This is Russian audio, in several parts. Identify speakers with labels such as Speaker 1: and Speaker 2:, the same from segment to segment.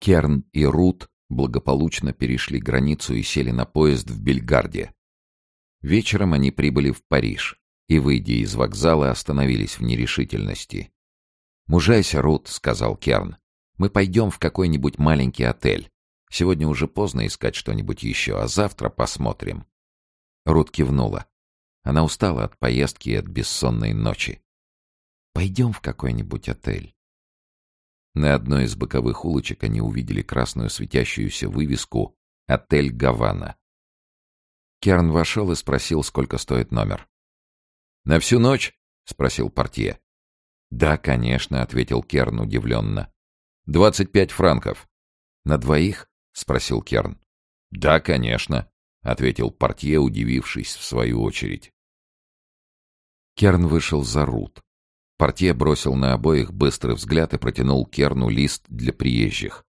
Speaker 1: Керн и Рут благополучно перешли границу и сели на поезд в Бельгарде. Вечером они прибыли в Париж и, выйдя из вокзала, остановились в нерешительности. «Мужайся, Рут», — сказал Керн. «Мы пойдем в какой-нибудь маленький отель. Сегодня уже поздно искать что-нибудь еще, а завтра посмотрим». Рут кивнула. Она устала от поездки и от бессонной ночи. «Пойдем в какой-нибудь отель». На одной из боковых улочек они увидели красную светящуюся вывеску «Отель Гавана». Керн вошел и спросил, сколько стоит номер. «На всю ночь?» — спросил портье. «Да, конечно», — ответил Керн удивленно. «Двадцать пять франков». «На двоих?» — спросил Керн. «Да, конечно», — ответил портье, удивившись в свою очередь. Керн вышел за Рут. Портье бросил на обоих быстрый взгляд и протянул Керну лист для приезжих.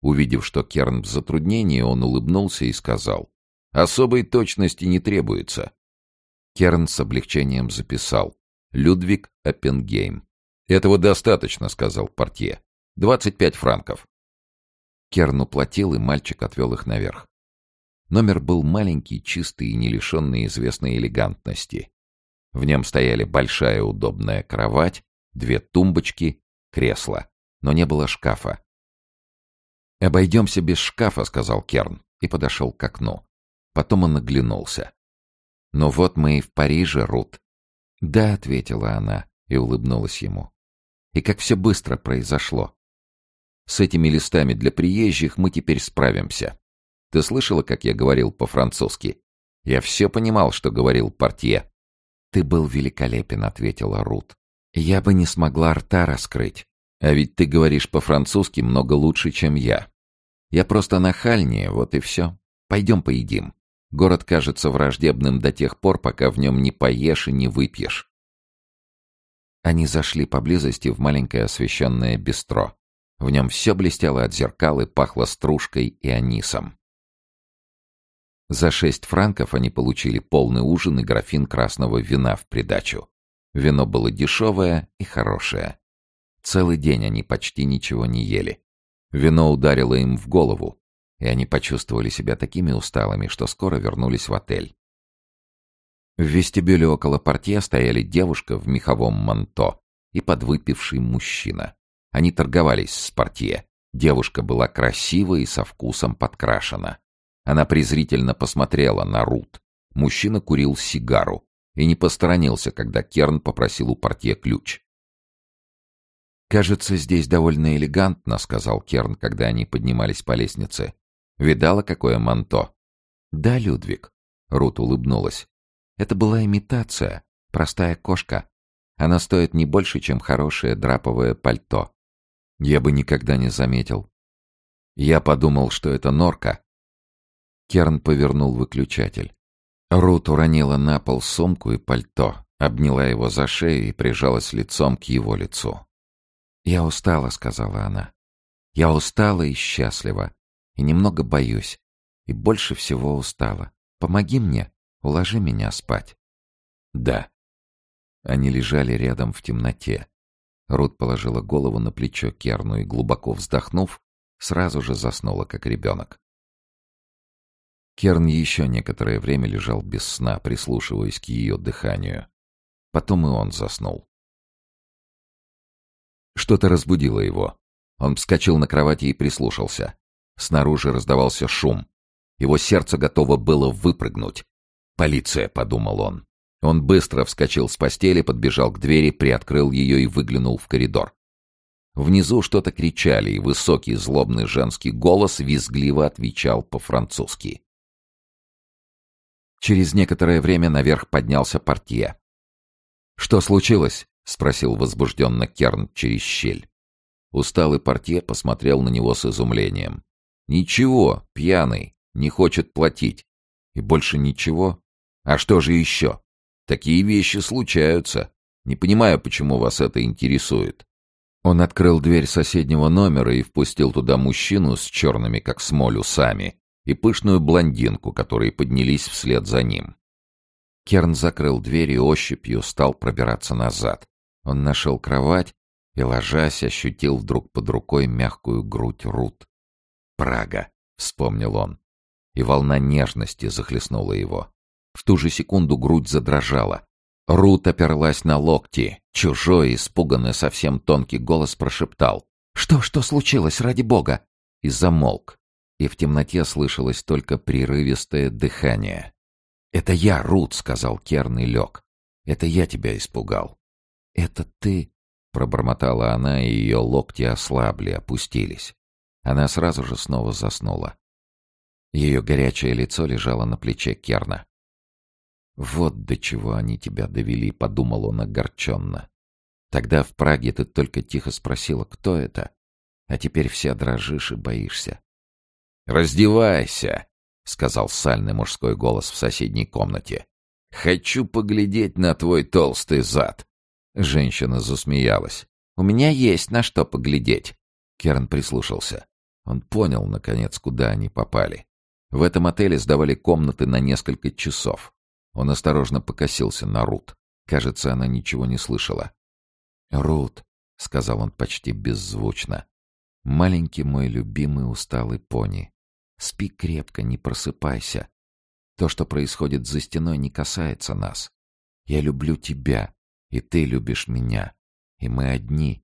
Speaker 1: Увидев, что Керн в затруднении, он улыбнулся и сказал, «Особой точности не требуется». Керн с облегчением записал, «Людвиг Оппенгейм». «Этого достаточно», — сказал портье. «Двадцать пять франков». Керн уплатил, и мальчик отвел их наверх. Номер был маленький, чистый и не лишенный известной элегантности. В нем стояли большая удобная кровать, две тумбочки, кресло, но не было шкафа. «Обойдемся без шкафа», — сказал Керн, и подошел к окну. Потом он оглянулся. «Ну вот мы и в Париже, Рут». «Да», — ответила она и улыбнулась ему. «И как все быстро произошло. С этими листами для приезжих мы теперь справимся. Ты слышала, как я говорил по-французски? Я все понимал, что говорил портье. «Ты был великолепен», — ответила Рут. «Я бы не смогла рта раскрыть. А ведь ты говоришь по-французски много лучше, чем я. Я просто нахальнее, вот и все. Пойдем поедим. Город кажется враждебным до тех пор, пока в нем не поешь и не выпьешь». Они зашли поблизости в маленькое освещенное бистро. В нем все блестело от зеркал и пахло стружкой и анисом. За шесть франков они получили полный ужин и графин красного вина в придачу. Вино было дешевое и хорошее. Целый день они почти ничего не ели. Вино ударило им в голову, и они почувствовали себя такими усталыми, что скоро вернулись в отель. В вестибюле около портье стояли девушка в меховом манто и подвыпивший мужчина. Они торговались с портье. Девушка была красива и со вкусом подкрашена. Она презрительно посмотрела на Рут. Мужчина курил сигару и не посторонился, когда Керн попросил у портье ключ. «Кажется, здесь довольно элегантно», — сказал Керн, когда они поднимались по лестнице. «Видала, какое манто?» «Да, Людвиг», — Рут улыбнулась. «Это была имитация, простая кошка. Она стоит не больше, чем хорошее драповое пальто. Я бы никогда не заметил. Я подумал, что это норка, Керн повернул выключатель. Рут уронила на пол сумку и пальто, обняла его за шею и прижалась лицом к его лицу. «Я устала», — сказала она. «Я устала и счастлива, и немного боюсь, и больше всего устала. Помоги мне, уложи меня спать». «Да». Они лежали рядом в темноте. Рут положила голову на плечо Керну и, глубоко вздохнув, сразу же заснула, как ребенок. Керн еще некоторое время лежал без сна, прислушиваясь к ее дыханию. Потом и он заснул. Что-то разбудило его. Он вскочил на кровати и прислушался. Снаружи раздавался шум. Его сердце готово было выпрыгнуть. «Полиция», — подумал он. Он быстро вскочил с постели, подбежал к двери, приоткрыл ее и выглянул в коридор. Внизу что-то кричали, и высокий злобный женский голос визгливо отвечал по-французски. Через некоторое время наверх поднялся портье. «Что случилось?» — спросил возбужденно Керн через щель. Усталый портье посмотрел на него с изумлением. «Ничего, пьяный, не хочет платить. И больше ничего? А что же еще? Такие вещи случаются. Не понимаю, почему вас это интересует». Он открыл дверь соседнего номера и впустил туда мужчину с черными, как смоль, усами и пышную блондинку, которые поднялись вслед за ним. Керн закрыл дверь и ощупью стал пробираться назад. Он нашел кровать и, ложась, ощутил вдруг под рукой мягкую грудь Рут. Прага, вспомнил он. И волна нежности захлестнула его. В ту же секунду грудь задрожала. Рут оперлась на локти. Чужой, испуганный, совсем тонкий голос прошептал. «Что, что случилось, ради бога?» И замолк. И в темноте слышалось только прерывистое дыхание. «Это я, Рут», — сказал Керн и лег. «Это я тебя испугал». «Это ты?» — пробормотала она, и ее локти ослабли, опустились. Она сразу же снова заснула. Ее горячее лицо лежало на плече Керна. «Вот до чего они тебя довели», — подумал он огорченно. «Тогда в Праге ты только тихо спросила, кто это, а теперь вся дрожишь и боишься». «Раздевайся», — сказал сальный мужской голос в соседней комнате. «Хочу поглядеть на твой толстый зад». Женщина засмеялась. «У меня есть на что поглядеть». Керн прислушался. Он понял, наконец, куда они попали. В этом отеле сдавали комнаты на несколько часов. Он осторожно покосился на Рут. Кажется, она ничего не слышала. «Рут», — сказал он почти беззвучно, — «маленький мой любимый усталый пони. Спи крепко, не просыпайся. То, что происходит за стеной, не касается нас. Я люблю тебя, и ты любишь меня. И мы одни».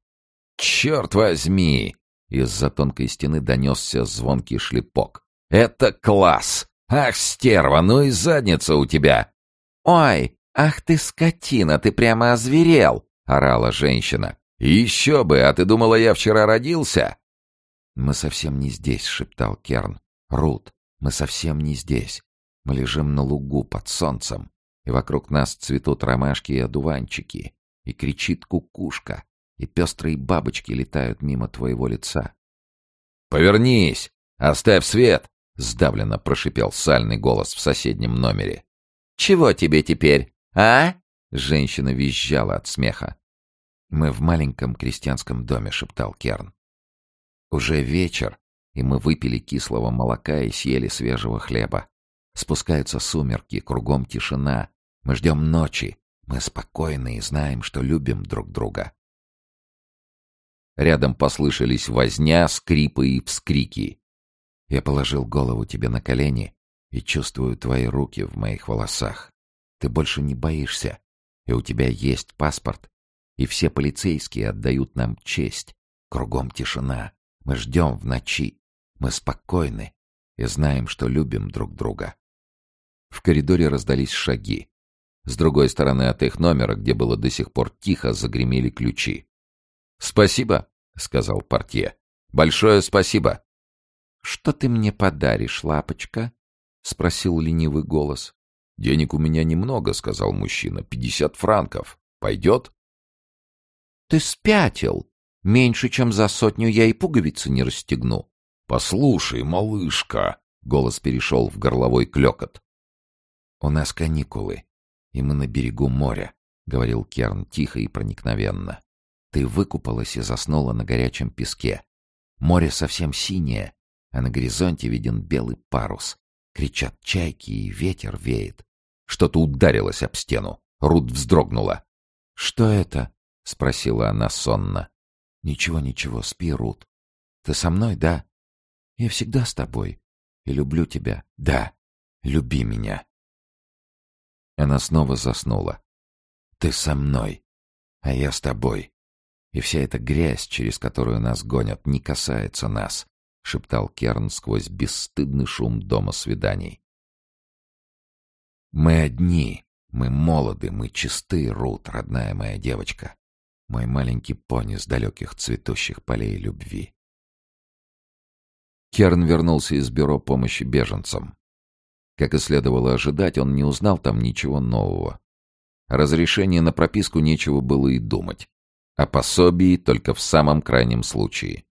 Speaker 1: «Черт возьми!» Из-за тонкой стены донесся звонкий шлепок. «Это класс! Ах, стерва, ну и задница у тебя!» «Ой, ах ты скотина, ты прямо озверел!» — орала женщина. «Еще бы, а ты думала, я вчера родился?» «Мы совсем не здесь», — шептал Керн. «Рут, мы совсем не здесь. Мы лежим на лугу под солнцем, и вокруг нас цветут ромашки и одуванчики, и кричит кукушка, и пестрые бабочки летают мимо твоего лица».
Speaker 2: «Повернись! Оставь свет!» — сдавленно прошипел сальный голос в соседнем номере.
Speaker 3: «Чего тебе теперь, а?» Женщина визжала от смеха.
Speaker 1: «Мы в маленьком крестьянском доме», — шептал Керн. «Уже вечер, и мы выпили кислого молока и съели свежего хлеба. Спускаются сумерки, кругом тишина. Мы ждем ночи. Мы спокойны и знаем, что любим друг друга». Рядом послышались возня, скрипы и вскрики. Я положил голову тебе на колени и чувствую твои руки в моих волосах. Ты больше не боишься, и у тебя есть паспорт, и все полицейские отдают нам честь. Кругом тишина. Мы ждем в ночи. Мы спокойны и знаем, что любим друг друга. В коридоре раздались шаги. С другой стороны от их номера, где было до сих пор тихо, загремели ключи. «Спасибо», — сказал портье. «Большое спасибо».
Speaker 3: «Что ты мне подаришь, лапочка?» — спросил ленивый голос.
Speaker 2: «Денег у меня немного», — сказал мужчина. «Пятьдесят франков. Пойдет?»
Speaker 3: «Ты спятил. Меньше, чем за сотню я и пуговицы не расстегну».
Speaker 2: «Послушай, малышка!» — голос перешел в горловой клекот.
Speaker 1: «У нас каникулы, и мы на берегу моря», — говорил Керн тихо и проникновенно. «Ты выкупалась и заснула на горячем песке. Море совсем синее, а на горизонте виден белый парус. Кричат чайки, и ветер веет.
Speaker 2: Что-то ударилось об стену. Рут вздрогнула.
Speaker 1: «Что это?» — спросила она сонно. «Ничего, ничего, спи, Рут. Ты со мной, да? Я всегда с тобой. И люблю тебя. Да, люби меня». Она снова заснула. «Ты со мной, а я с тобой. И вся эта грязь, через которую нас гонят, не касается нас шептал Керн сквозь бесстыдный шум дома свиданий. «Мы одни, мы молоды, мы чисты, Рут, родная моя девочка, мой маленький пони с далеких цветущих полей любви». Керн вернулся из бюро помощи беженцам. Как и следовало ожидать, он не узнал там ничего нового. Разрешение на прописку нечего было и думать. О пособии только в самом крайнем случае.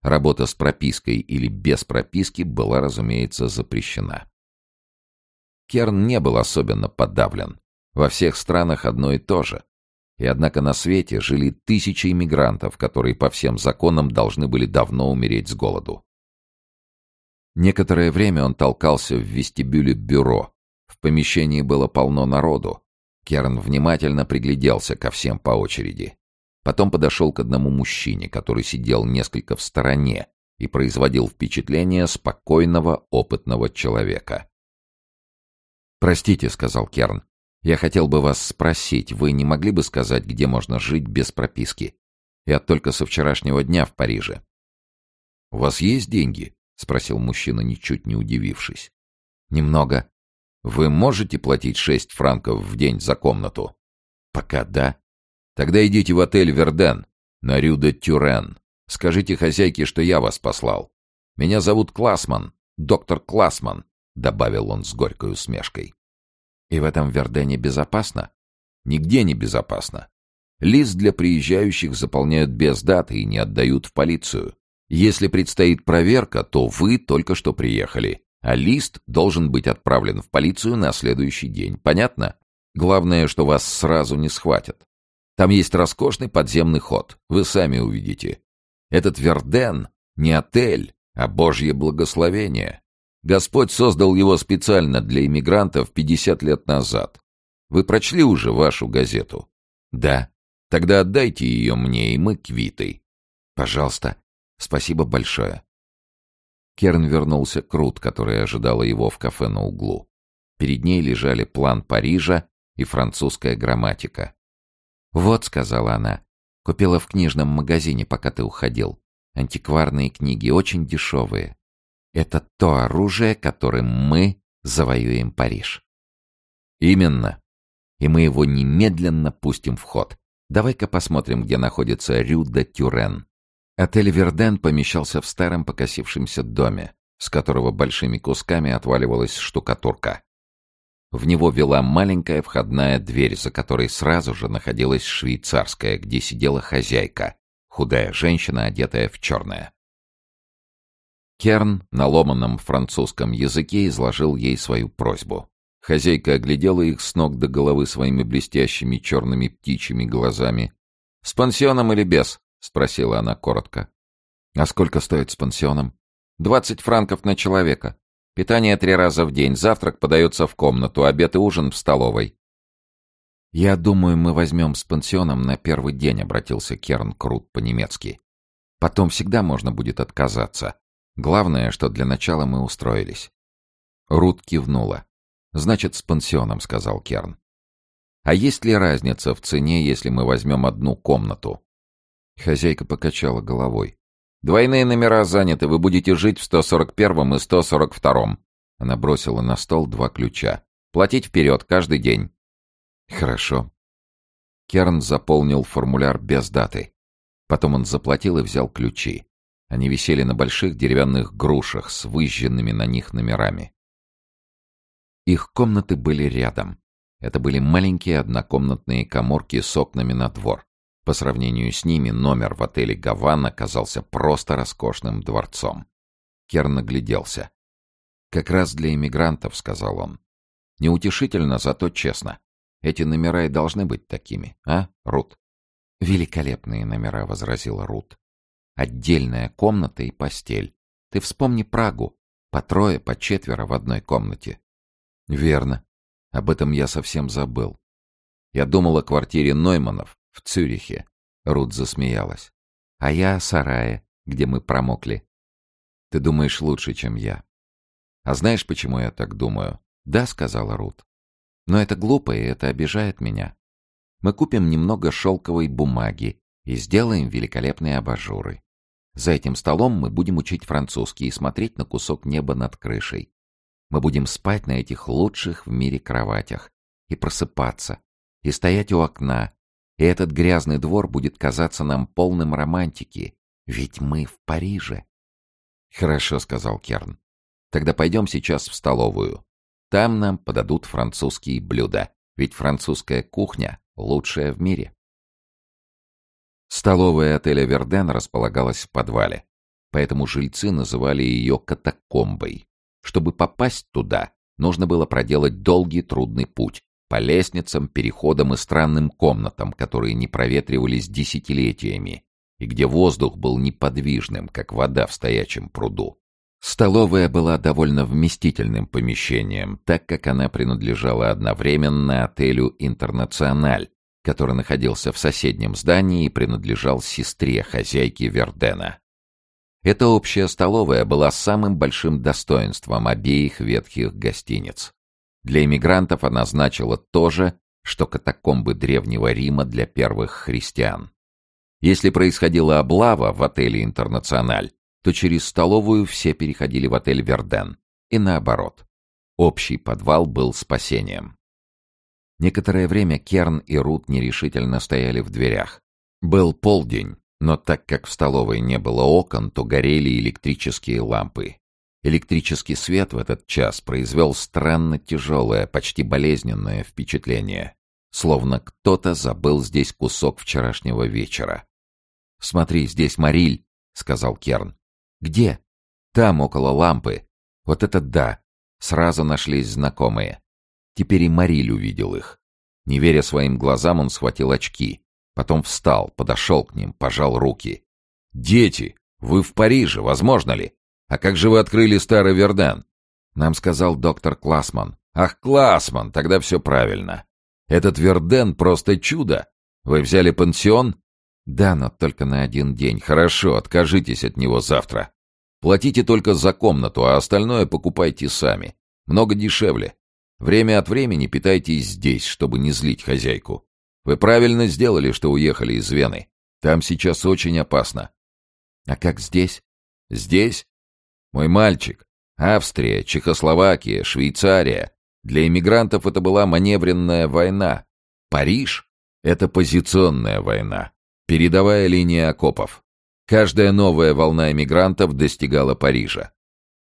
Speaker 1: Работа с пропиской или без прописки была, разумеется, запрещена. Керн не был особенно подавлен. Во всех странах одно и то же. И однако на свете жили тысячи иммигрантов, которые по всем законам должны были давно умереть с голоду. Некоторое время он толкался в вестибюле бюро. В помещении было полно народу. Керн внимательно пригляделся ко всем по очереди. Потом подошел к одному мужчине, который сидел несколько в стороне, и производил впечатление спокойного, опытного человека. «Простите», — сказал Керн, — «я хотел бы вас спросить, вы не могли бы сказать, где можно жить без прописки? Я только со вчерашнего дня в Париже». «У вас есть деньги?» — спросил мужчина, ничуть не удивившись. «Немного». «Вы можете платить шесть франков в день за комнату?» «Пока да». «Тогда идите в отель «Верден» на Рю-де-Тюрен. Скажите хозяйке, что я вас послал. Меня зовут Классман, доктор Классман», — добавил он с горькой усмешкой. «И в этом Вердене безопасно?» «Нигде не безопасно. Лист для приезжающих заполняют без даты и не отдают в полицию. Если предстоит проверка, то вы только что приехали, а лист должен быть отправлен в полицию на следующий день. Понятно? Главное, что вас сразу не схватят. Там есть роскошный подземный ход. Вы сами увидите. Этот Верден не отель, а божье благословение. Господь создал его специально для иммигрантов 50 лет назад. Вы прочли уже вашу газету? Да. Тогда отдайте ее мне, и мы квиты. Пожалуйста. Спасибо большое. Керн вернулся к Рут, которая ожидала его в кафе на углу. Перед ней лежали план Парижа и французская грамматика. «Вот», — сказала она, — «купила в книжном магазине, пока ты уходил. Антикварные книги, очень дешевые. Это то оружие, которым мы завоюем Париж». «Именно. И мы его немедленно пустим в ход. Давай-ка посмотрим, где находится Рю де Тюрен». Отель «Верден» помещался в старом покосившемся доме, с которого большими кусками отваливалась штукатурка. В него вела маленькая входная дверь, за которой сразу же находилась швейцарская, где сидела хозяйка, худая женщина, одетая в черное. Керн на ломаном французском языке изложил ей свою просьбу. Хозяйка оглядела их с ног до головы своими блестящими черными птичьими глазами. «С пансионом или без?» — спросила она коротко. «А сколько стоит с пансионом?» «Двадцать франков на человека. Питание три раза в день, завтрак подается в комнату, обед и ужин в столовой. «Я думаю, мы возьмем с пансионом на первый день», — обратился Керн Крут по-немецки. «Потом всегда можно будет отказаться. Главное, что для начала мы устроились». Рут кивнула. «Значит, с пансионом», — сказал Керн. «А есть ли разница в цене, если мы возьмем одну комнату?» Хозяйка покачала головой. Двойные номера заняты, вы будете жить в 141-м и 142-м. Она бросила на стол два ключа. Платить вперед каждый день. Хорошо. Керн заполнил формуляр без даты. Потом он заплатил и взял ключи. Они висели на больших деревянных грушах с выжженными на них номерами. Их комнаты были рядом. Это были маленькие однокомнатные коморки с окнами на двор. По сравнению с ними номер в отеле «Гавана» казался просто роскошным дворцом. Керн нагляделся. «Как раз для иммигрантов», — сказал он. «Неутешительно, зато честно. Эти номера и должны быть такими, а, Рут?» «Великолепные номера», — возразила Рут. «Отдельная комната и постель. Ты вспомни Прагу. По трое, по четверо в одной комнате». «Верно. Об этом я совсем забыл. Я думал о квартире Нойманов, в Цюрихе. Рут засмеялась. А я о сарае, где мы промокли. Ты думаешь лучше, чем я. А знаешь, почему я так думаю? Да, сказала Рут. Но это глупо, и это обижает меня. Мы купим немного шелковой бумаги и сделаем великолепные абажуры. За этим столом мы будем учить французский и смотреть на кусок неба над крышей. Мы будем спать на этих лучших в мире кроватях и просыпаться, и стоять у окна, и этот грязный двор будет казаться нам полным романтики, ведь мы в Париже. Хорошо, сказал Керн. Тогда пойдем сейчас в столовую. Там нам подадут французские блюда, ведь французская кухня лучшая в мире. Столовая отеля «Верден» располагалась в подвале, поэтому жильцы называли ее катакомбой. Чтобы попасть туда, нужно было проделать долгий трудный путь, по лестницам, переходам и странным комнатам, которые не проветривались десятилетиями, и где воздух был неподвижным, как вода в стоячем пруду. Столовая была довольно вместительным помещением, так как она принадлежала одновременно отелю «Интернациональ», который находился в соседнем здании и принадлежал сестре хозяйки Вердена. Эта общая столовая была самым большим достоинством обеих ветхих гостиниц. Для эмигрантов она значила то же, что катакомбы Древнего Рима для первых христиан. Если происходила облава в отеле «Интернациональ», то через столовую все переходили в отель «Верден». И наоборот. Общий подвал был спасением. Некоторое время Керн и Рут нерешительно стояли в дверях. Был полдень, но так как в столовой не было окон, то горели электрические лампы. Электрический свет в этот час произвел странно тяжелое, почти болезненное впечатление. Словно кто-то забыл здесь кусок вчерашнего вечера. «Смотри, здесь Мариль», — сказал Керн. «Где?» «Там, около лампы. Вот это да!» Сразу нашлись знакомые. Теперь и Мариль увидел их. Не веря своим глазам, он схватил очки. Потом встал, подошел к ним, пожал руки. «Дети! Вы в Париже, возможно ли? А как же вы открыли старый Вердан?» Нам сказал доктор Классман. «Ах, Классман, тогда все правильно. Этот Верден просто чудо. Вы взяли пансион?» «Да, но только на один день. Хорошо, откажитесь от него завтра. Платите только за комнату, а остальное покупайте сами. Много дешевле. Время от времени питайтесь здесь, чтобы не злить хозяйку. Вы правильно сделали, что уехали из Вены. Там сейчас очень опасно. А как здесь? Здесь? Мой мальчик. Австрия, Чехословакия, Швейцария. Для иммигрантов это была маневренная война. Париж — это позиционная война. Передовая линия окопов. Каждая новая волна эмигрантов достигала Парижа.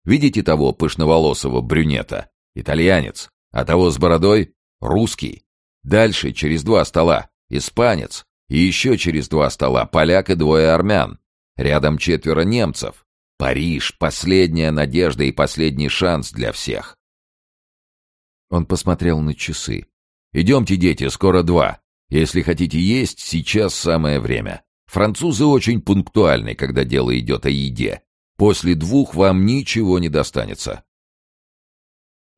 Speaker 1: Видите того пышноволосого брюнета? Итальянец. А того с бородой? Русский. Дальше, через два стола, испанец. И еще через два стола поляк и двое армян. Рядом четверо немцев. Париж — последняя надежда и последний шанс для всех. Он посмотрел на часы. «Идемте, дети, скоро два. Если хотите есть, сейчас самое время. Французы очень пунктуальны, когда дело идет о еде. После двух вам ничего не достанется.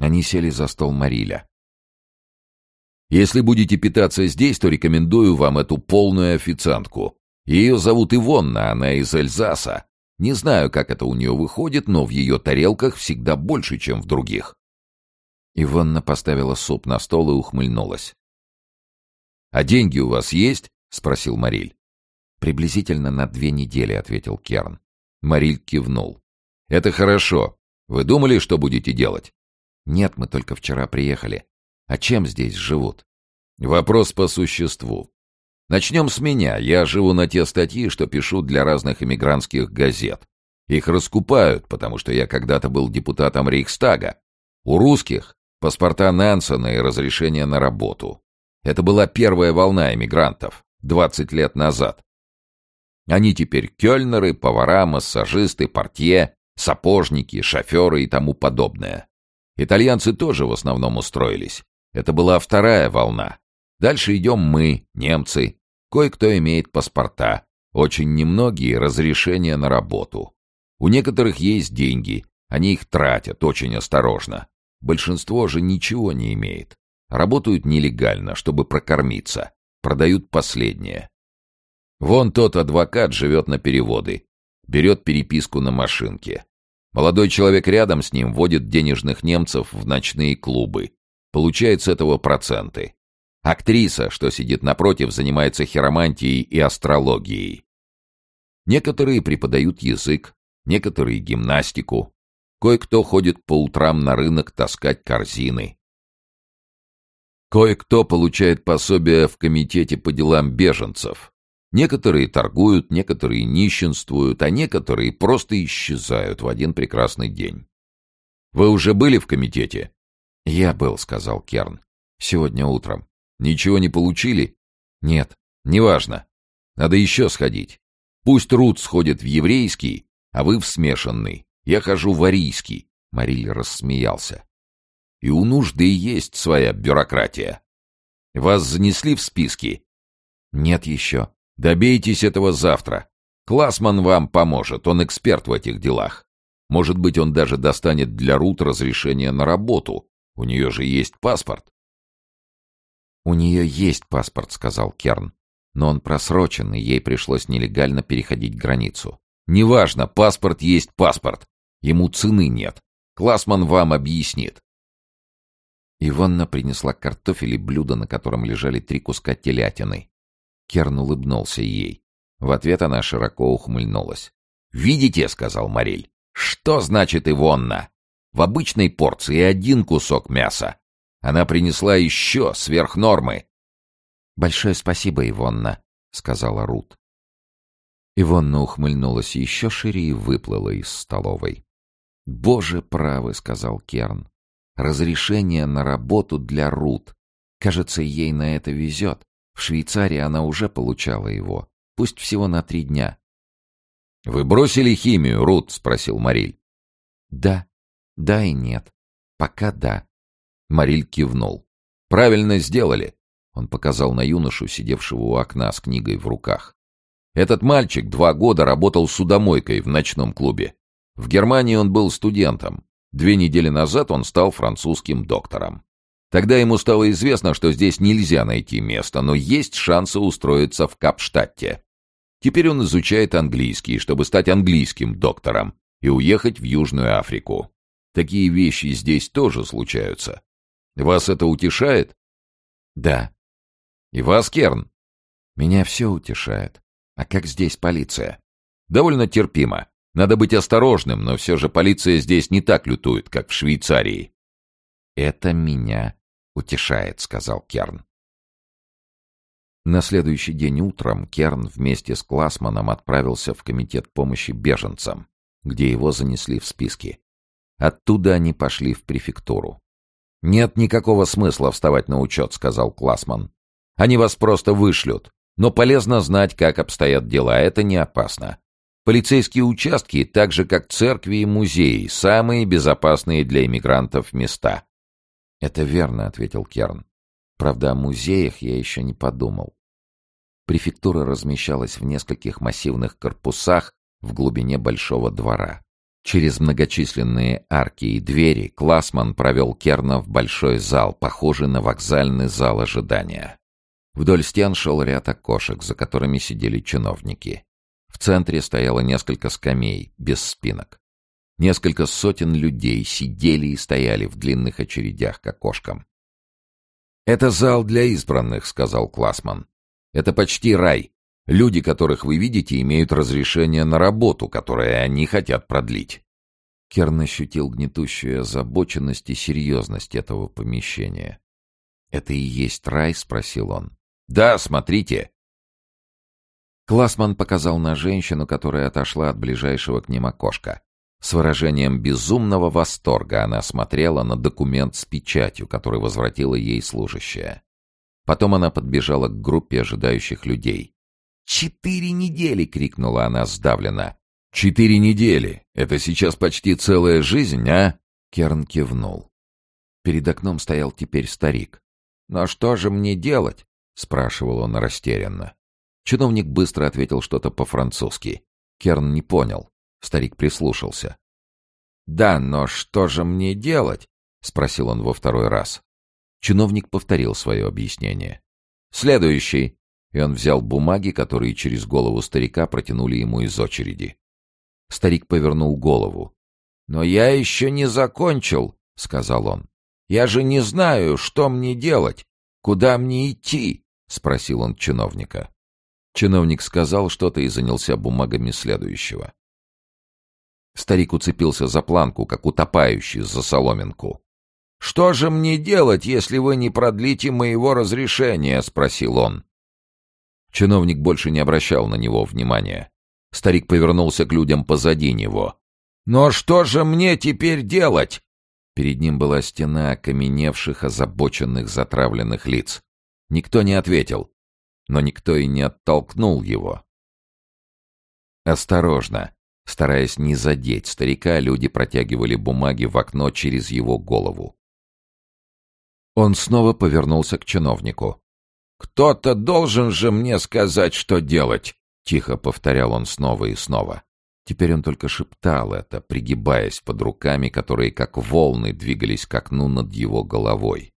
Speaker 1: Они сели за стол Мариля. Если будете питаться здесь, то рекомендую вам эту полную официантку. Ее зовут Ивонна, она из Эльзаса. Не знаю, как это у нее выходит, но в ее тарелках всегда больше, чем в других. Ивонна поставила суп на стол и ухмыльнулась. «А деньги у вас есть?» — спросил Мариль. «Приблизительно на две недели», — ответил Керн. Мариль кивнул. «Это хорошо. Вы думали, что будете делать?» «Нет, мы только вчера приехали. А чем здесь живут?» «Вопрос по существу. Начнем с меня. Я живу на те статьи, что пишу для разных эмигрантских газет. Их раскупают, потому что я когда-то был депутатом Рейхстага. У русских паспорта Нансена и разрешение на работу. Это была первая волна эмигрантов, 20 лет назад. Они теперь кёльнеры, повара, массажисты, портье, сапожники, шоферы и тому подобное. Итальянцы тоже в основном устроились. Это была вторая волна. Дальше идем мы, немцы. Кое-кто имеет паспорта. Очень немногие разрешения на работу. У некоторых есть деньги. Они их тратят очень осторожно. Большинство же ничего не имеет. Работают нелегально, чтобы прокормиться. Продают последнее. Вон тот адвокат живет на переводы. Берет переписку на машинке. Молодой человек рядом с ним водит денежных немцев в ночные клубы. Получает с этого проценты. Актриса, что сидит напротив, занимается хиромантией и астрологией. Некоторые преподают язык, некоторые гимнастику. Кое-кто ходит по утрам на рынок таскать корзины. Кое-кто получает пособие в комитете по делам беженцев. Некоторые торгуют, некоторые нищенствуют, а некоторые просто исчезают в один прекрасный день. Вы уже были в комитете? Я был, сказал Керн. Сегодня утром. Ничего не получили? Нет. Неважно. Надо еще сходить. Пусть Рут сходит в еврейский, а вы в смешанный. Я хожу в арийский. Мариль рассмеялся. И у нужды есть своя бюрократия. Вас занесли в списки? Нет еще. Добейтесь этого завтра. Классман вам поможет, он эксперт в этих делах. Может быть, он даже достанет для Рут разрешение на работу. У нее же есть паспорт. «У нее есть паспорт», — сказал Керн. «Но он просрочен, и ей пришлось нелегально переходить границу.
Speaker 2: Неважно, паспорт есть паспорт. Ему цены нет. Классман вам объяснит.
Speaker 1: Ивонна принесла картофель и блюдо, на котором лежали три куска телятины. Керн улыбнулся ей. В ответ она широко ухмыльнулась.
Speaker 2: «Видите, — сказал Мариль, — что значит Ивонна? В обычной порции один кусок мяса. Она принесла еще сверх нормы.
Speaker 1: «Большое спасибо, Ивонна», — сказала Рут. Ивонна ухмыльнулась еще шире и выплыла из столовой. «Боже правый», — сказал Керн. «Разрешение на работу для Рут. Кажется, ей на это везет. В Швейцарии она уже получала его. Пусть всего на три дня».
Speaker 2: «Вы бросили химию, Рут?» — спросил Мариль.
Speaker 1: «Да. Да и нет. Пока да».
Speaker 2: Мариль кивнул. «Правильно сделали». Он показал на юношу, сидевшего у окна с книгой в руках. Этот мальчик два года работал судомойкой в ночном клубе. В Германии он был студентом. Две недели назад он стал французским доктором. Тогда ему стало известно, что здесь нельзя найти место, но есть шансы устроиться в Капштадте. Теперь он изучает английский, чтобы стать английским доктором и уехать в Южную Африку. Такие вещи здесь тоже случаются. Вас это утешает?
Speaker 1: Да.
Speaker 2: И вас, Керн?
Speaker 1: Меня все утешает. А как здесь полиция?
Speaker 2: Довольно терпимо. Надо быть осторожным, но все же полиция здесь не так лютует, как в Швейцарии.
Speaker 1: Это меня утешает, сказал Керн. На следующий день утром Керн вместе с Классманом отправился в комитет помощи беженцам, где его занесли в списки. Оттуда они пошли в префектуру.
Speaker 2: «Нет никакого смысла вставать на учет», — сказал Классман. «Они вас просто вышлют. Но полезно знать, как обстоят дела, это не опасно. Полицейские участки, так же как церкви и музеи, самые безопасные для иммигрантов места.
Speaker 1: «Это верно», — ответил Керн. «Правда, о музеях я еще не подумал». Префектура размещалась в нескольких массивных корпусах в глубине большого двора. Через многочисленные арки и двери Классман провел Керна в большой зал, похожий на вокзальный зал ожидания. Вдоль стен шел ряд окошек, за которыми сидели чиновники. В центре стояло несколько скамей, без спинок. Несколько сотен людей сидели и стояли в длинных очередях к окошкам.
Speaker 2: «Это зал для избранных», — сказал Классман. «Это почти рай. Люди, которых вы видите, имеют разрешение на работу, которое они хотят продлить».
Speaker 1: Керн ощутил гнетущую озабоченность и серьезность этого помещения. «Это и есть рай?» — спросил он.
Speaker 2: «Да, смотрите».
Speaker 1: Классман показал на женщину, которая отошла от ближайшего к ним окошка. С выражением безумного восторга она смотрела на документ с печатью, который возвратила ей служащая. Потом она подбежала к группе ожидающих людей. «Четыре недели!» — крикнула она сдавленно.
Speaker 2: «Четыре недели! Это сейчас почти целая жизнь, а?»
Speaker 1: Керн кивнул. Перед окном стоял теперь старик. «Но что же мне делать?» — спрашивал он растерянно. Чиновник быстро ответил что-то по-французски. Керн не понял. Старик прислушался. «Да, но что же мне делать?» — спросил он во второй раз. Чиновник повторил свое объяснение. «Следующий!» И он взял бумаги, которые через голову старика протянули ему из очереди. Старик повернул голову. «Но я еще не закончил», — сказал он. «Я же не знаю, что мне делать, куда мне идти», — спросил он чиновника. Чиновник сказал что-то и занялся бумагами следующего. Старик уцепился за планку, как утопающий за соломинку. «Что же мне делать, если вы не продлите моего разрешения?» — спросил он. Чиновник больше не обращал на него внимания. Старик повернулся к людям позади него. «Но что же мне теперь делать?» Перед ним была стена окаменевших, озабоченных, затравленных лиц. Никто не ответил, но никто и не оттолкнул его. «Осторожно!» Стараясь не задеть старика, люди протягивали бумаги в окно через его голову. Он снова повернулся к чиновнику. «Кто-то должен же мне сказать, что делать!» — тихо повторял он снова и снова. Теперь он только шептал это, пригибаясь под руками, которые как волны двигались к окну над его головой.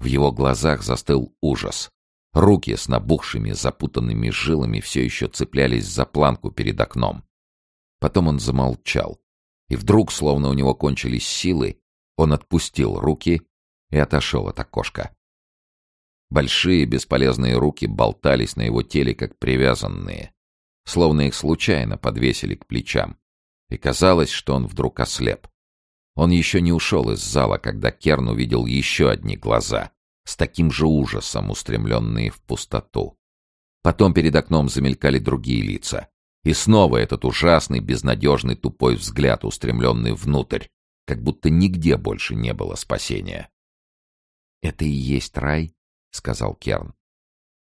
Speaker 1: В его глазах застыл ужас. Руки с набухшими, запутанными жилами все еще цеплялись за планку перед окном. Потом он замолчал. И вдруг, словно у него кончились силы, он отпустил руки и отошел от окошка. Большие бесполезные руки болтались на его теле, как привязанные, словно их случайно подвесили к плечам. И казалось, что он вдруг ослеп. Он еще не ушел из зала, когда Керн увидел еще одни глаза, с таким же ужасом устремленные в пустоту. Потом перед окном замелькали другие лица. И снова этот ужасный, безнадежный, тупой взгляд, устремленный внутрь, как будто нигде больше не было спасения.
Speaker 3: «Это и есть рай?» — сказал Керн.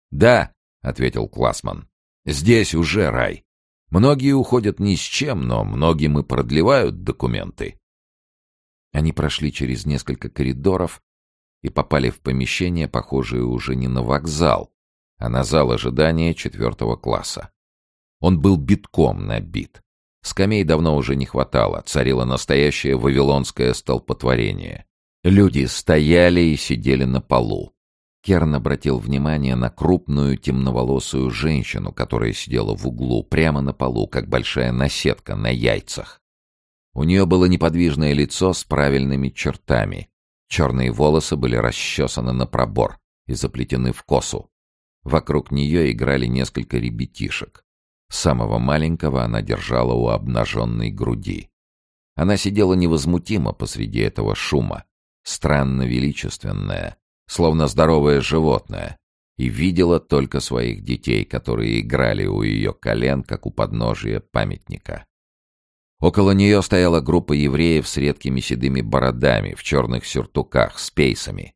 Speaker 2: «Да», — ответил Классман. «Здесь уже рай. Многие уходят ни с чем, но многим и продлевают документы».
Speaker 1: Они прошли через несколько коридоров и попали в помещение, похожее уже не на вокзал, а на зал ожидания четвертого класса. Он был битком набит. Скамей давно уже не хватало, царило настоящее вавилонское столпотворение. Люди стояли и сидели на полу. Керн обратил внимание на крупную темноволосую женщину, которая сидела в углу, прямо на полу, как большая наседка на яйцах. У нее было неподвижное лицо с правильными чертами. Черные волосы были расчесаны на пробор и заплетены в косу. Вокруг нее играли несколько ребятишек. Самого маленького она держала у обнаженной груди. Она сидела невозмутимо посреди этого шума, странно величественная, словно здоровое животное, и видела только своих детей, которые играли у ее колен, как у подножия памятника. Около нее стояла группа евреев с редкими седыми бородами, в черных сюртуках, с пейсами.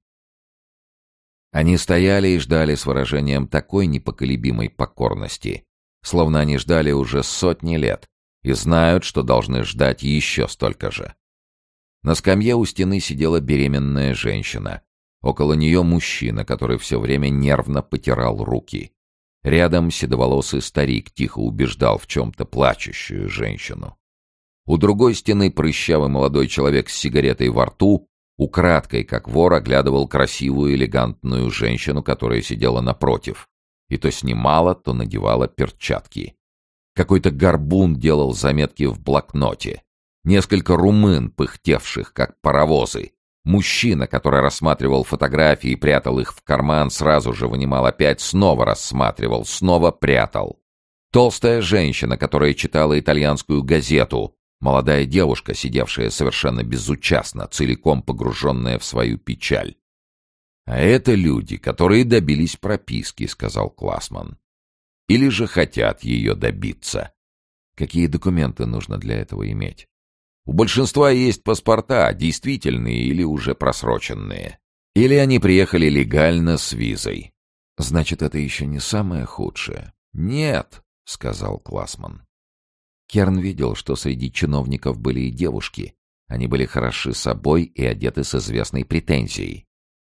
Speaker 1: Они стояли и ждали с выражением такой непоколебимой покорности, словно они ждали уже сотни лет и знают, что должны ждать еще столько же. На скамье у стены сидела беременная женщина. Около нее мужчина, который все время нервно потирал руки. Рядом седоволосый старик тихо убеждал в чем-то плачущую женщину. У другой стены прыщавый молодой человек с сигаретой во рту украдкой, как вор, оглядывал красивую элегантную женщину, которая сидела напротив, и то снимала, то надевала перчатки. Какой-то горбун делал заметки в блокноте. Несколько румын, пыхтевших, как паровозы. Мужчина, который рассматривал фотографии и прятал их в карман, сразу же вынимал опять, снова рассматривал, снова прятал. Толстая женщина, которая читала итальянскую газету. Молодая девушка, сидевшая совершенно безучастно, целиком погруженная в свою печаль. «А это люди, которые добились прописки», — сказал Классман. «Или же хотят ее добиться. Какие документы нужно для этого иметь? У большинства есть паспорта, действительные или уже просроченные. Или они приехали легально с визой. Значит, это еще не самое худшее. Нет, — сказал Классман. Керн видел, что среди чиновников были и девушки. Они были хороши собой и одеты с известной претензией.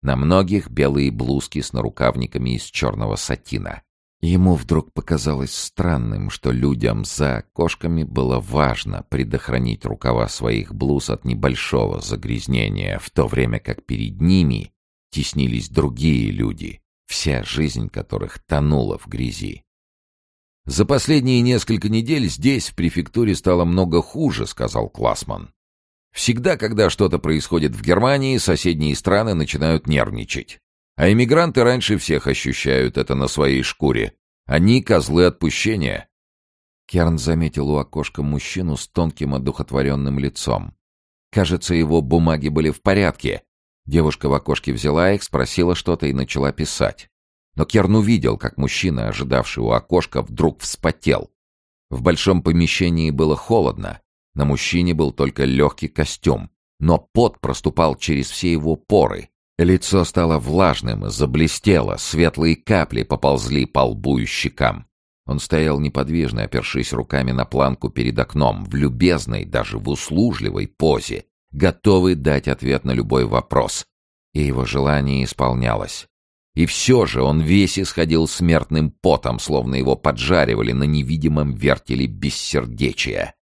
Speaker 1: На многих белые блузки с нарукавниками из черного сатина. Ему вдруг показалось странным, что людям за окошками было важно предохранить рукава своих блуз от небольшого загрязнения, в то время как перед ними теснились другие люди, вся жизнь которых тонула в грязи. «За последние несколько недель здесь, в префектуре, стало много хуже», — сказал Классман. Всегда, когда что-то происходит в Германии, соседние страны начинают нервничать. А иммигранты раньше всех ощущают это на своей шкуре. Они козлы отпущения. Керн заметил у окошка мужчину с тонким одухотворенным лицом. Кажется, его бумаги были в порядке. Девушка в окошке взяла их, спросила что-то и начала писать. Но Керн увидел, как мужчина, ожидавший у окошка, вдруг вспотел. В большом помещении было холодно, на мужчине был только легкий костюм, но пот проступал через все его поры. Лицо стало влажным, заблестело, светлые капли поползли по лбу и щекам. Он стоял неподвижно, опершись руками на планку перед окном, в любезной, даже в услужливой позе, готовый дать ответ на любой вопрос. И его желание исполнялось. И все же он весь исходил смертным потом, словно его поджаривали на невидимом вертеле бессердечия.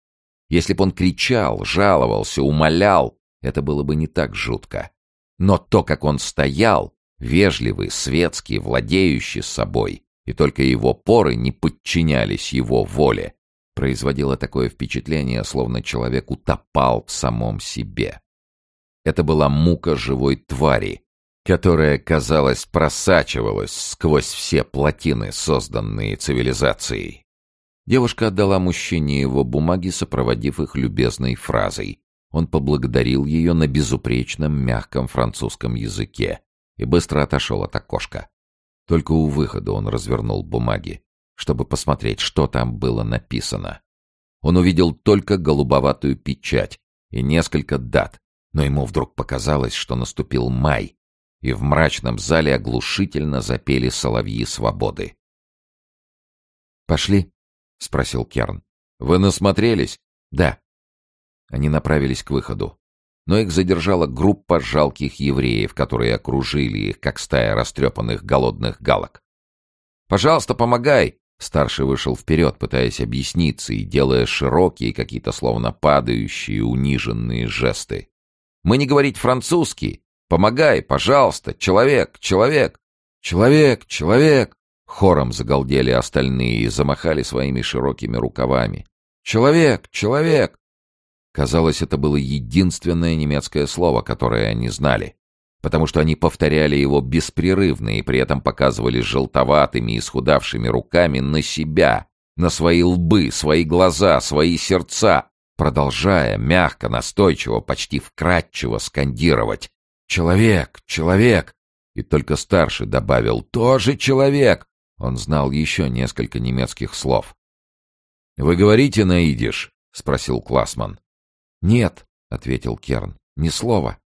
Speaker 1: Если бы он кричал, жаловался, умолял, это было бы не так жутко. Но то, как он стоял, вежливый, светский, владеющий собой, и только его поры не подчинялись его воле, производило такое впечатление, словно человек утопал в самом себе. Это была мука живой твари, которая, казалось, просачивалась сквозь все плотины, созданные цивилизацией. Девушка отдала мужчине его бумаги, сопроводив их любезной фразой. Он поблагодарил ее на безупречном мягком французском языке и быстро отошел от окошка. Только у выхода он развернул бумаги, чтобы посмотреть, что там было написано. Он увидел только голубоватую печать и несколько дат, но ему вдруг показалось, что наступил май, и в мрачном зале оглушительно запели соловьи свободы.
Speaker 2: «Пошли?» — спросил Керн.
Speaker 1: «Вы насмотрелись?»
Speaker 2: «Да». Они направились к выходу но их задержала группа жалких евреев, которые окружили их, как стая растрепанных голодных галок.
Speaker 1: «Пожалуйста, помогай!»
Speaker 2: Старший вышел вперед, пытаясь объясниться и делая широкие, какие-то словно падающие, униженные жесты.
Speaker 1: «Мы не говорить французский! Помогай, пожалуйста! Человек! Человек!
Speaker 2: Человек! Человек!» Хором загалдели остальные и замахали своими широкими рукавами. «Человек! Человек!» Казалось, это было единственное немецкое слово, которое они знали, потому что они повторяли его беспрерывно и при этом показывали желтоватыми и исхудавшими руками на себя, на свои лбы, свои глаза, свои сердца, продолжая мягко, настойчиво, почти вкратчиво скандировать «Человек! Человек!» И только старший добавил «Тоже человек!» Он знал еще несколько немецких слов.
Speaker 1: «Вы говорите на идиш?» — спросил Классман.
Speaker 2: «Нет», — ответил Керн, — «ни слова».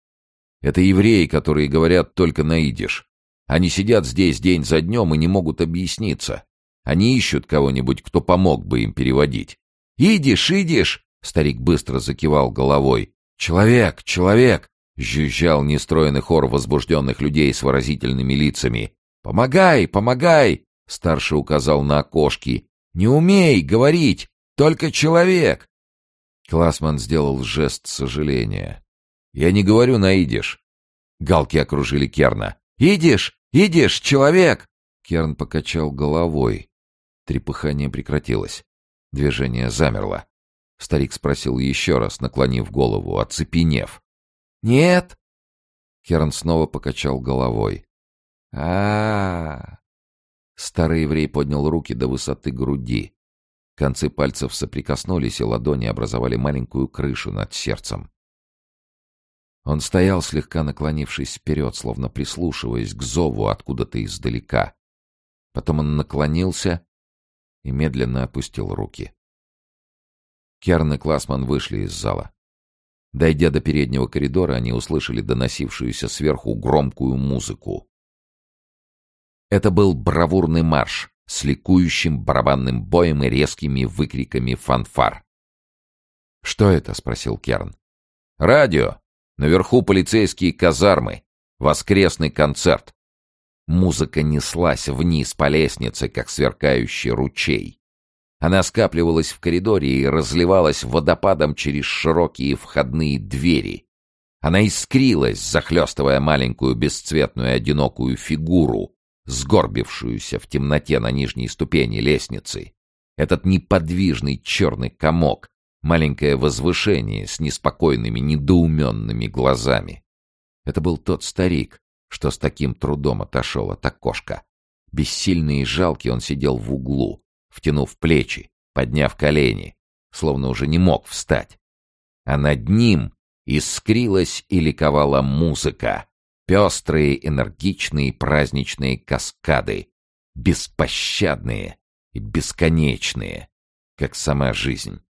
Speaker 1: «Это евреи, которые говорят только на идиш. Они сидят здесь день за днем и не могут объясниться. Они ищут кого-нибудь, кто помог бы им переводить».
Speaker 2: «Идиш, идиш!» — старик быстро закивал головой.
Speaker 1: «Человек, человек!» — жужжал нестроенный хор возбужденных людей с выразительными лицами.
Speaker 2: «Помогай, помогай!» — старший указал на окошки. «Не умей говорить, только человек!»
Speaker 1: Классман сделал жест сожаления. «Я не говорю на идиш». Галки окружили Керна.
Speaker 2: «Идиш! Идиш, человек!»
Speaker 1: Керн покачал головой. Трепыхание прекратилось. Движение замерло. Старик спросил еще раз, наклонив голову, оцепенев.
Speaker 2: «Нет?»
Speaker 1: Керн снова покачал головой.
Speaker 2: а, -а, -а.
Speaker 1: Старый еврей поднял руки до высоты груди. Концы пальцев соприкоснулись, и ладони образовали маленькую крышу над сердцем. Он стоял, слегка наклонившись вперед, словно прислушиваясь к зову откуда-то издалека. Потом он наклонился и медленно опустил руки. Керн и Классман вышли из зала. Дойдя до переднего коридора, они услышали доносившуюся сверху громкую музыку. Это был бравурный марш, с ликующим барабанным боем и резкими выкриками фанфар.
Speaker 2: «Что это?» — спросил Керн.
Speaker 1: «Радио. Наверху полицейские казармы. Воскресный концерт».
Speaker 2: Музыка неслась вниз по лестнице, как сверкающий ручей. Она скапливалась в коридоре и разливалась водопадом через широкие входные двери. Она искрилась, захлестывая маленькую бесцветную одинокую фигуру, сгорбившуюся в темноте на нижней ступени лестницы. Этот неподвижный черный комок, маленькое возвышение с неспокойными, недоуменными глазами. Это был тот старик, что с таким трудом отошел от окошка. Бессильный и жалкий он сидел в углу, втянув плечи, подняв колени, словно уже не мог встать. А над ним искрилась и ликовала музыка, Пестрые, энергичные праздничные каскады, беспощадные и бесконечные, как сама жизнь.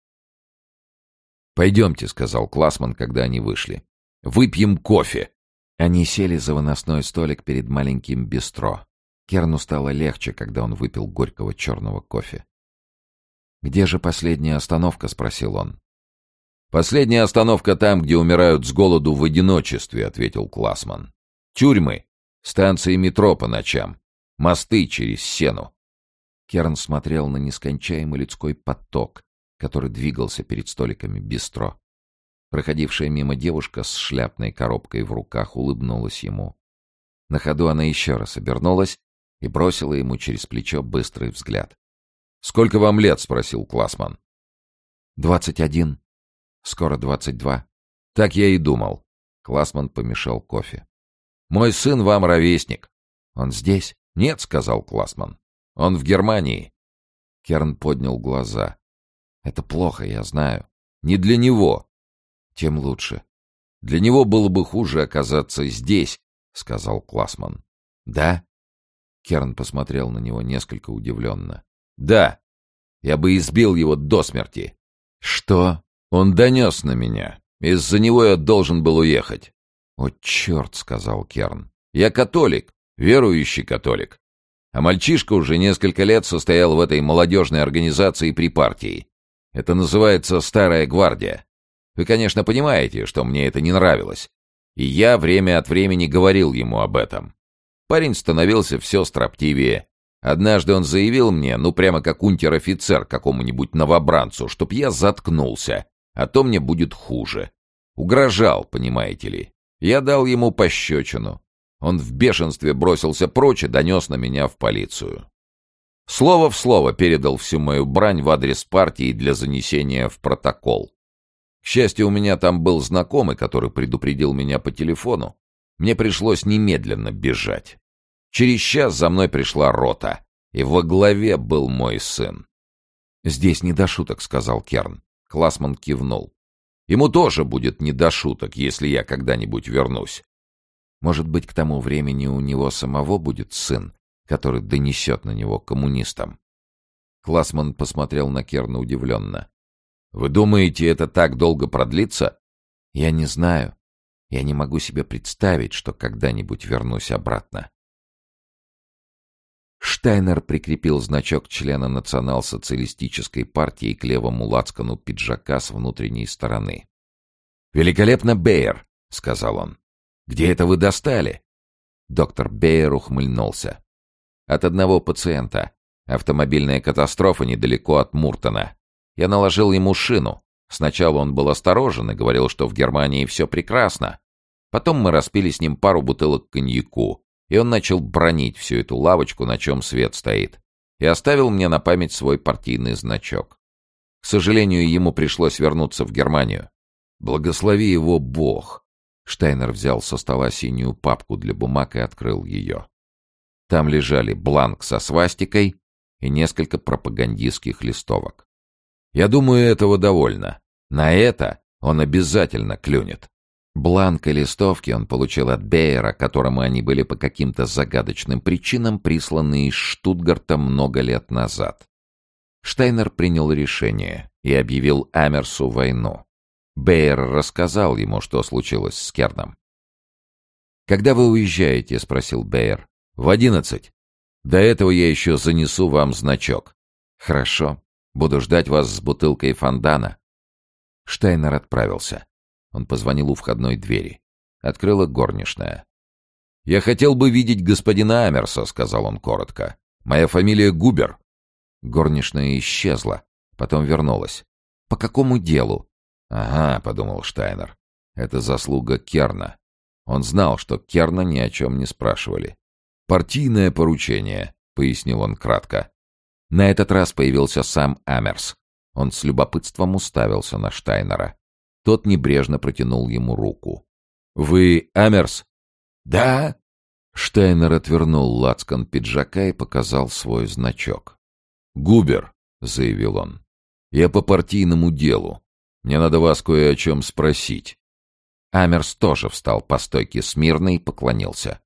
Speaker 1: «Пойдемте», — сказал Классман, когда они вышли. «Выпьем кофе».
Speaker 2: Они сели за выносной столик перед маленьким бистро. Керну стало легче, когда он выпил горького черного кофе. «Где же последняя остановка?» — спросил он.
Speaker 1: «Последняя остановка там, где умирают с голоду в одиночестве», — ответил Классман. Тюрьмы, станции метро по ночам, мосты через сену.
Speaker 2: Керн смотрел на нескончаемый людской поток, который двигался перед столиками бистро. Проходившая мимо девушка с шляпной коробкой в руках улыбнулась ему. На ходу она еще раз обернулась и бросила ему через плечо быстрый взгляд.
Speaker 1: «Сколько вам лет?» — спросил Классман.
Speaker 3: Двадцать один. Скоро двадцать два.
Speaker 2: Так я и думал. Классман помешал кофе. Мой сын вам ровесник.
Speaker 3: Он здесь?
Speaker 2: Нет, сказал Классман. Он в Германии.
Speaker 3: Керн поднял глаза. Это плохо, я знаю.
Speaker 2: Не для него.
Speaker 3: Тем лучше.
Speaker 2: Для него было бы хуже оказаться здесь, сказал Классман.
Speaker 3: Да? Керн посмотрел на него несколько удивленно.
Speaker 2: Да. Я бы избил его до смерти.
Speaker 3: Что?
Speaker 2: Он донес на меня. Из-за него я должен был уехать.
Speaker 3: О, черт, сказал Керн.
Speaker 2: Я католик, верующий католик. А мальчишка уже несколько лет состоял в этой молодежной организации при партии. Это называется «Старая гвардия». Вы, конечно, понимаете, что мне это не нравилось. И я время от времени говорил ему об этом. Парень становился все строптивее. Однажды он заявил мне, ну прямо как унтер-офицер какому-нибудь новобранцу, чтоб я заткнулся, а то мне будет хуже. Угрожал, понимаете ли. Я дал ему пощечину. Он в бешенстве бросился прочь и донес на меня в полицию. Слово в слово передал всю мою брань в адрес партии для занесения в протокол. К счастью, у меня там был знакомый, который предупредил меня по телефону. Мне пришлось немедленно бежать. Через час за мной пришла рота, и во главе был мой сын.
Speaker 3: «Здесь не до шуток», — сказал Керн.
Speaker 2: Классман кивнул. «Ему тоже будет не до шуток, если я когда-нибудь вернусь».
Speaker 3: «Может быть, к тому времени у него самого будет сын, который донесет на него коммунистам?»
Speaker 2: Классман посмотрел на Керна удивленно. Вы думаете, это так долго продлится?
Speaker 3: Я не знаю. Я не могу себе представить, что когда-нибудь вернусь обратно. Штайнер прикрепил значок члена национал-социалистической партии к левому лацкану пиджака с внутренней стороны.
Speaker 2: «Великолепно, Бейер!» — сказал он. «Где это вы достали?»
Speaker 3: Доктор Бейер ухмыльнулся. «От одного пациента. Автомобильная катастрофа недалеко от Муртона. Я наложил ему шину. Сначала он был осторожен и говорил, что в Германии все прекрасно. Потом мы распили с ним пару бутылок коньяку, и он начал бронить всю эту лавочку, на чем свет стоит, и оставил мне на память свой партийный значок. К сожалению, ему пришлось вернуться в Германию. Благослови его Бог. Штайнер взял со стола синюю папку для бумаг и открыл ее. Там лежали бланк со свастикой и несколько пропагандистских листовок.
Speaker 2: Я думаю, этого довольно. На это он обязательно клюнет.
Speaker 3: Бланк и листовки он получил от Бейера, которому они были по каким-то загадочным причинам присланы из Штутгарта много лет назад. Штайнер принял решение и объявил Амерсу войну. Бейер рассказал ему, что случилось с Керном.
Speaker 2: «Когда вы уезжаете?» — спросил Бейер. «В одиннадцать. До этого я еще занесу вам значок».
Speaker 3: «Хорошо. Буду ждать вас с бутылкой фондана». Штайнер отправился. Он позвонил у входной двери. Открыла горничная.
Speaker 2: «Я хотел бы видеть господина Амерса», — сказал он коротко. «Моя фамилия Губер».
Speaker 3: Горничная исчезла, потом вернулась. «По какому делу?»
Speaker 2: «Ага», — подумал Штайнер. «Это заслуга Керна». Он знал, что Керна ни о чем не спрашивали. «Партийное поручение», — пояснил он кратко.
Speaker 3: На этот раз появился сам Амерс. Он с любопытством уставился на Штайнера. Тот небрежно протянул ему руку.
Speaker 2: «Вы Амерс?»
Speaker 3: «Да».
Speaker 2: Штайнер отвернул лацкан пиджака и показал свой значок. «Губер», — заявил он, — «я по партийному делу. Мне надо вас кое о чем спросить».
Speaker 3: Амерс тоже встал по стойке смирно и поклонился.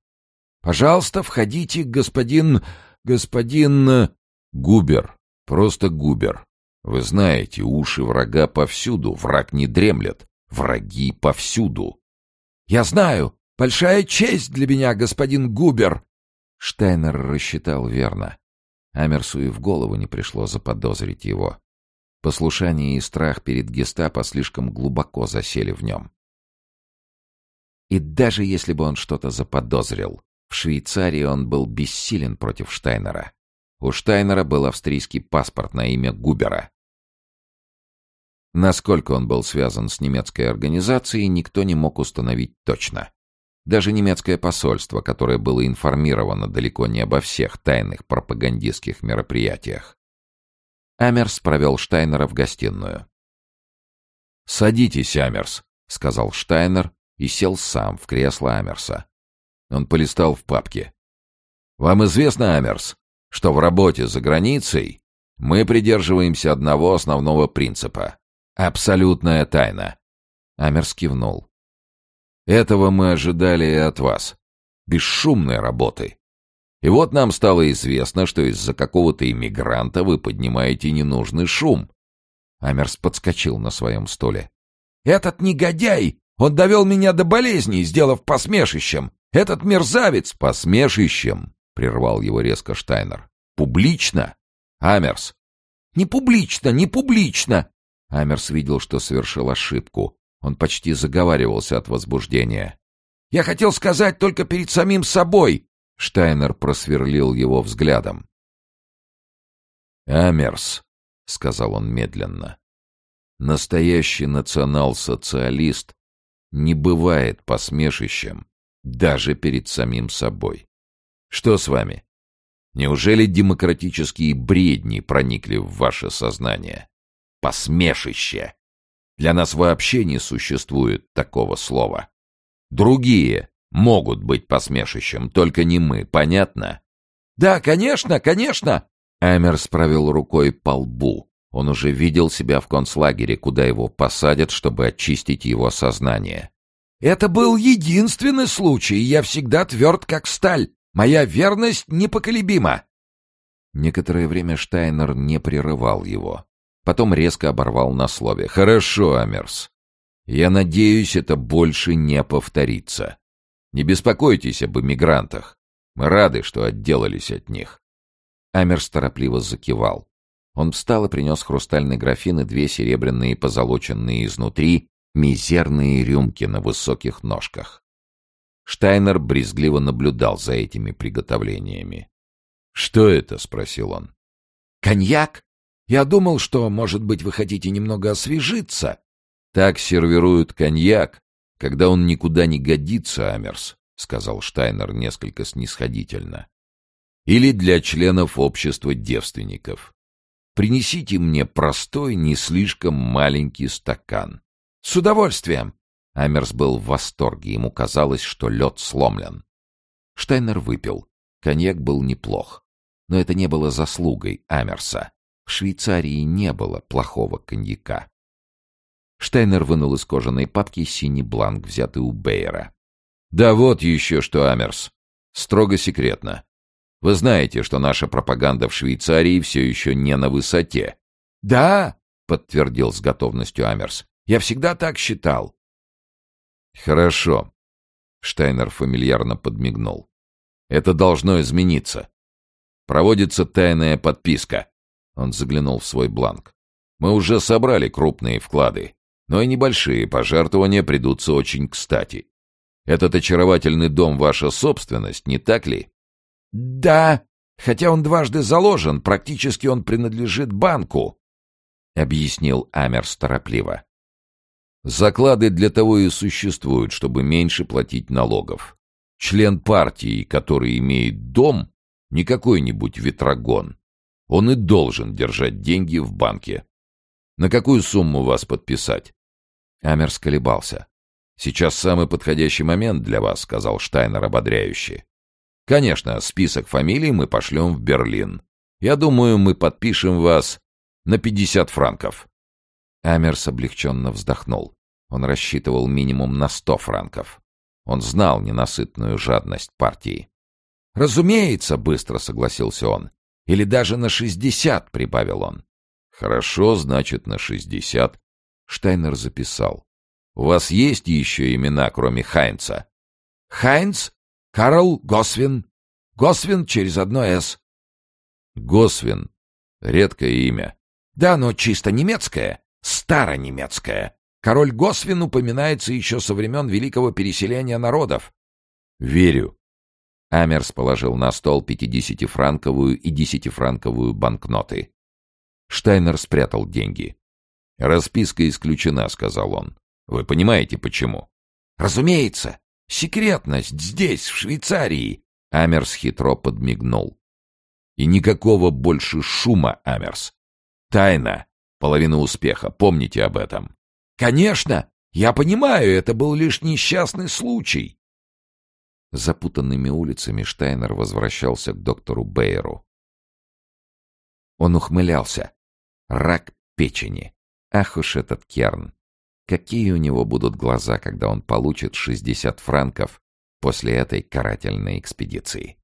Speaker 4: «Пожалуйста, входите, господин... господин...»
Speaker 2: Губер, просто Губер. Вы знаете, уши врага повсюду, враг не дремлет, враги повсюду.
Speaker 4: Я знаю, большая честь для меня, господин Губер.
Speaker 3: Штайнер рассчитал верно. Амерсу и в голову не пришло заподозрить его. Послушание и страх перед гестапо слишком глубоко засели в нем. И даже если бы он что-то заподозрил, в Швейцарии он был бессилен против Штайнера. У Штайнера был австрийский паспорт на имя Губера. Насколько он был связан с немецкой организацией, никто не мог установить точно. Даже немецкое посольство, которое было информировано далеко не обо всех тайных пропагандистских мероприятиях. Амерс провел Штайнера в гостиную.
Speaker 2: «Садитесь, Амерс», — сказал Штайнер и сел сам в кресло Амерса. Он полистал в папке. «Вам известно, Амерс, что в работе за границей мы придерживаемся одного основного принципа — абсолютная тайна». Амерс кивнул. «Этого мы ожидали и от вас. Бесшумной работы. И вот нам стало известно, что из-за какого-то иммигранта вы поднимаете ненужный шум». Амерс подскочил на своем стуле.
Speaker 4: «Этот негодяй! Он довел меня до болезни, сделав посмешищем! Этот мерзавец
Speaker 2: посмешищем!» — прервал его резко Штайнер. «Публично? Амерс!»
Speaker 4: «Не публично, не публично!»
Speaker 2: Амерс видел, что совершил ошибку. Он почти заговаривался от возбуждения.
Speaker 4: «Я хотел сказать только перед самим собой!»
Speaker 2: Штайнер просверлил его взглядом. «Амерс», — сказал он медленно, — «настоящий национал-социалист не бывает посмешищем даже перед самим собой. Что с вами? Неужели демократические бредни проникли в ваше сознание? Посмешище! Для нас вообще не существует такого слова. Другие могут быть посмешищем, только не мы, понятно?
Speaker 4: «Да, конечно, конечно!»
Speaker 2: Эмерс провел рукой по лбу. Он уже видел себя в концлагере, куда его посадят, чтобы очистить его сознание.
Speaker 4: «Это был единственный случай, я всегда тверд, как сталь. Моя верность непоколебима!»
Speaker 2: Некоторое время Штайнер не прерывал его. Потом резко оборвал на слове. «Хорошо, Амерс. Я надеюсь, это больше не повторится. Не беспокойтесь об эмигрантах. Мы рады, что отделались от них». Амерс торопливо закивал. Он встал и принес хрустальный графин и две серебряные позолоченные изнутри мизерные рюмки на высоких ножках. Штайнер брезгливо наблюдал за этими приготовлениями. «Что это?» — спросил он.
Speaker 4: «Коньяк? Я думал, что, может быть, вы хотите немного освежиться».
Speaker 2: «Так сервируют коньяк, когда он никуда не годится, Амерс», — сказал Штайнер несколько снисходительно. «Или для членов общества девственников. Принесите мне простой, не слишком маленький стакан».
Speaker 4: «С удовольствием!»
Speaker 2: Амерс был в восторге, ему казалось, что лед сломлен. Штайнер выпил. Коньяк был неплох. Но это не было заслугой Амерса. В Швейцарии не было плохого коньяка. Штайнер вынул из кожаной папки синий бланк, взятый у Бейера. «Да вот еще что, Амерс. Строго секретно. Вы знаете, что наша пропаганда в Швейцарии все еще не на высоте?»
Speaker 4: «Да», — подтвердил с готовностью Амерс. «Я всегда так считал».
Speaker 2: «Хорошо», — Штайнер фамильярно подмигнул. «Это должно измениться. Проводится тайная подписка». Он заглянул в свой бланк. «Мы уже собрали крупные вклады, но и небольшие пожертвования придутся очень кстати. Этот очаровательный дом ваша собственность, не так ли?»
Speaker 4: «Да, хотя он дважды заложен, практически он принадлежит банку», — объяснил Амерс торопливо.
Speaker 2: Заклады для того и существуют, чтобы меньше платить налогов. Член партии, который имеет дом, не какой-нибудь ветрогон. Он и должен держать деньги в банке. На какую сумму вас подписать? Амерс колебался. «Сейчас самый подходящий момент для вас», — сказал Штайнер ободряюще. «Конечно, список фамилий мы пошлем в Берлин. Я думаю, мы подпишем вас на 50 франков». Амерс облегченно вздохнул. Он рассчитывал минимум на сто франков. Он знал ненасытную жадность партии.
Speaker 4: «Разумеется», — быстро согласился он. «Или даже на шестьдесят», — прибавил он.
Speaker 2: «Хорошо, значит, на шестьдесят». Штайнер записал. «У вас есть еще имена, кроме Хайнца?»
Speaker 4: «Хайнц? Карл Госвин. Госвин через одно «С».
Speaker 2: «Госвин. Редкое имя».
Speaker 4: «Да, но чисто немецкое старонемецкое. Король Госвин упоминается еще со времен великого переселения народов.
Speaker 2: Верю. Амерс положил на стол пятидесятифранковую и десятифранковую банкноты. Штайнер спрятал деньги. «Расписка исключена», — сказал он. «Вы понимаете, почему?»
Speaker 4: «Разумеется. Секретность здесь, в Швейцарии».
Speaker 2: Амерс хитро подмигнул. «И никакого больше шума, Амерс. Тайна Половина успеха. Помните об этом.
Speaker 4: Конечно, я понимаю, это был лишь несчастный случай.
Speaker 1: Запутанными улицами Штайнер возвращался к доктору Бейеру. Он ухмылялся. Рак печени. Ах уж этот Керн. Какие у него будут глаза, когда он получит 60 франков после этой карательной экспедиции?